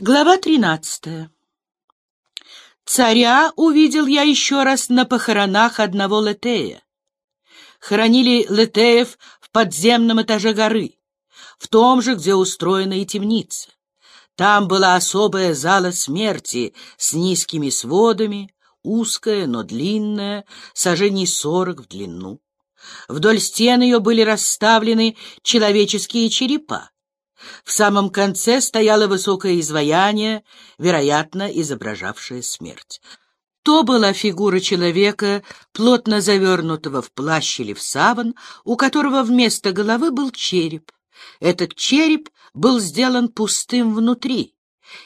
Глава тринадцатая. Царя увидел я еще раз на похоронах одного Летея. Хоронили Летеев в подземном этаже горы, в том же, где устроена и темница. Там была особая зала смерти с низкими сводами, узкая, но длинная, сажений сорок в длину. Вдоль стен ее были расставлены человеческие черепа. В самом конце стояло высокое изваяние, вероятно, изображавшее смерть. То была фигура человека, плотно завернутого в плащ или в саван, у которого вместо головы был череп. Этот череп был сделан пустым внутри,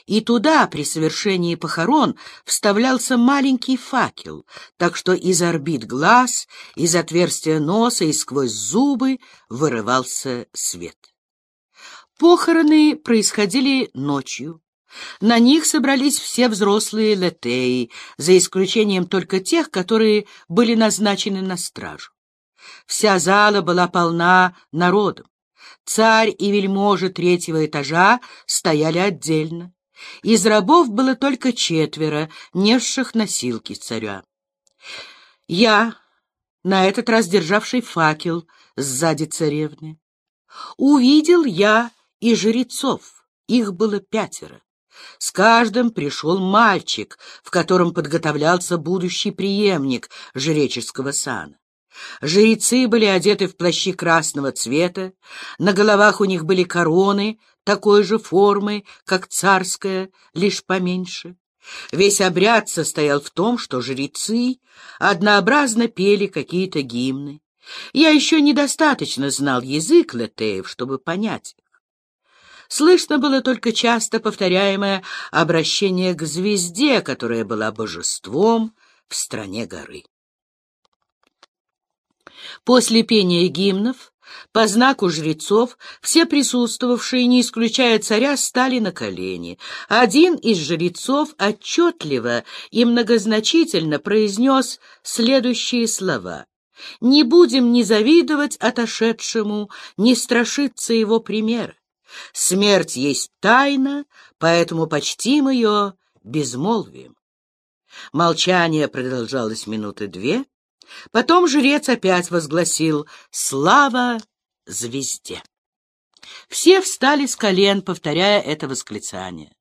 и туда при совершении похорон вставлялся маленький факел, так что из орбит глаз, из отверстия носа и сквозь зубы вырывался свет. Похороны происходили ночью. На них собрались все взрослые летеи, за исключением только тех, которые были назначены на стражу. Вся зала была полна народом. Царь и вельможи третьего этажа стояли отдельно. Из рабов было только четверо, несших носилки царя. Я, на этот раз державший факел сзади царевны, увидел я и жрецов, их было пятеро. С каждым пришел мальчик, в котором подготовлялся будущий преемник жреческого сана. Жрецы были одеты в плащи красного цвета, на головах у них были короны такой же формы, как царская, лишь поменьше. Весь обряд состоял в том, что жрецы однообразно пели какие-то гимны. Я еще недостаточно знал язык летеев, чтобы понять их. Слышно было только часто повторяемое обращение к звезде, которая была божеством в стране горы. После пения гимнов, по знаку жрецов, все присутствовавшие, не исключая царя, стали на колени. Один из жрецов отчетливо и многозначительно произнес следующие слова. «Не будем ни завидовать отошедшему, ни страшиться его примера. Смерть есть тайна, поэтому почтим ее безмолвием. Молчание продолжалось минуты две. Потом жрец опять возгласил «Слава звезде!». Все встали с колен, повторяя это восклицание.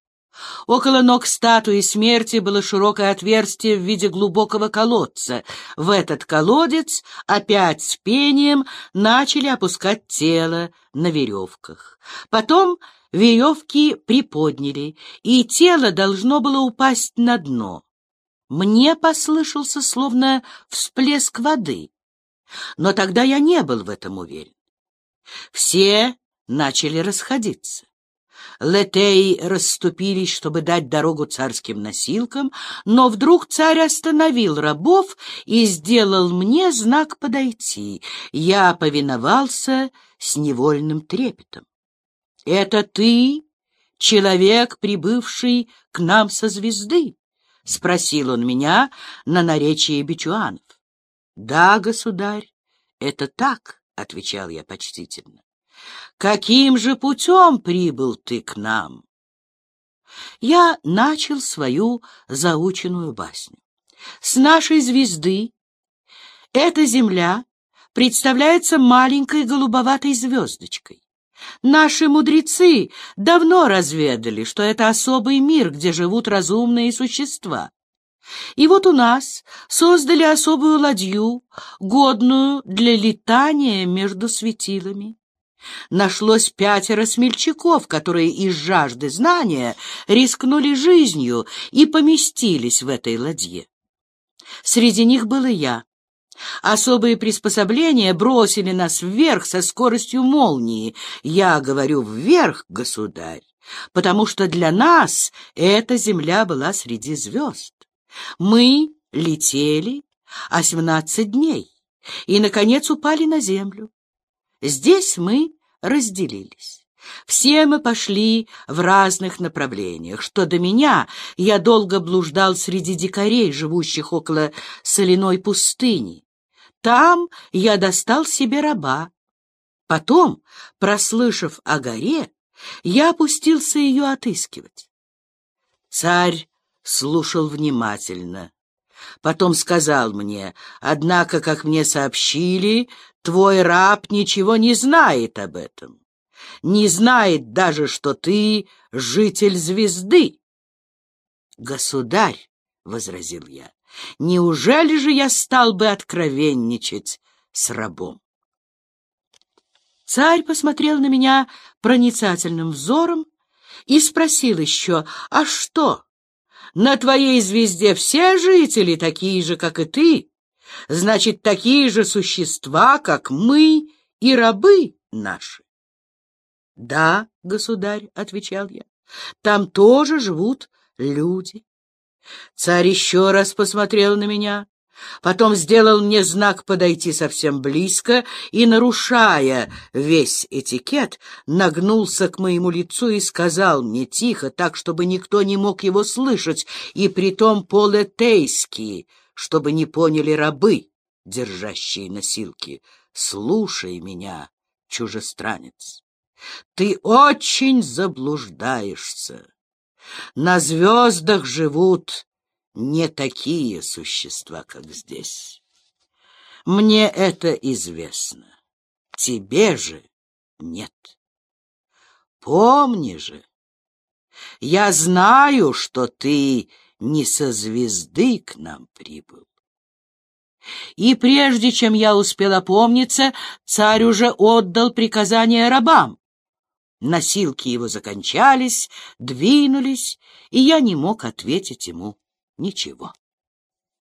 Около ног статуи смерти было широкое отверстие в виде глубокого колодца. В этот колодец опять с пением начали опускать тело на веревках. Потом веревки приподняли, и тело должно было упасть на дно. Мне послышался словно всплеск воды, но тогда я не был в этом уверен. Все начали расходиться. Летеи расступились, чтобы дать дорогу царским носилкам, но вдруг царь остановил рабов и сделал мне знак подойти. Я повиновался с невольным трепетом. — Это ты, человек, прибывший к нам со звезды? — спросил он меня на наречии бичуанов. — Да, государь, это так, — отвечал я почтительно. Каким же путем прибыл ты к нам? Я начал свою заученную басню. С нашей звезды эта земля представляется маленькой голубоватой звездочкой. Наши мудрецы давно разведали, что это особый мир, где живут разумные существа. И вот у нас создали особую ладью, годную для летания между светилами. Нашлось пятеро смельчаков, которые из жажды знания рискнули жизнью и поместились в этой ладье. Среди них был и я. Особые приспособления бросили нас вверх со скоростью молнии. Я говорю «вверх, государь», потому что для нас эта земля была среди звезд. Мы летели осьмнадцать дней и, наконец, упали на землю. Здесь мы разделились. Все мы пошли в разных направлениях. Что до меня, я долго блуждал среди дикарей, живущих около соляной пустыни. Там я достал себе раба. Потом, прослышав о горе, я опустился ее отыскивать. Царь слушал внимательно. Потом сказал мне, однако, как мне сообщили, твой раб ничего не знает об этом. Не знает даже, что ты житель звезды. Государь, — возразил я, — неужели же я стал бы откровенничать с рабом? Царь посмотрел на меня проницательным взором и спросил еще, а что, на твоей звезде все жители такие же, как и ты? Значит, такие же существа, как мы и рабы наши. — Да, государь, — отвечал я, — там тоже живут люди. Царь еще раз посмотрел на меня, потом сделал мне знак подойти совсем близко и, нарушая весь этикет, нагнулся к моему лицу и сказал мне тихо, так, чтобы никто не мог его слышать, и притом полетейский, чтобы не поняли рабы, держащие носилки. «Слушай меня, чужестранец, ты очень заблуждаешься. На звездах живут не такие существа, как здесь. Мне это известно. Тебе же нет. Помни же, я знаю, что ты не со звезды к нам прибыл. И прежде чем я успел опомниться, царь уже отдал приказание рабам. Носилки его закончались, двинулись, и я не мог ответить ему ничего.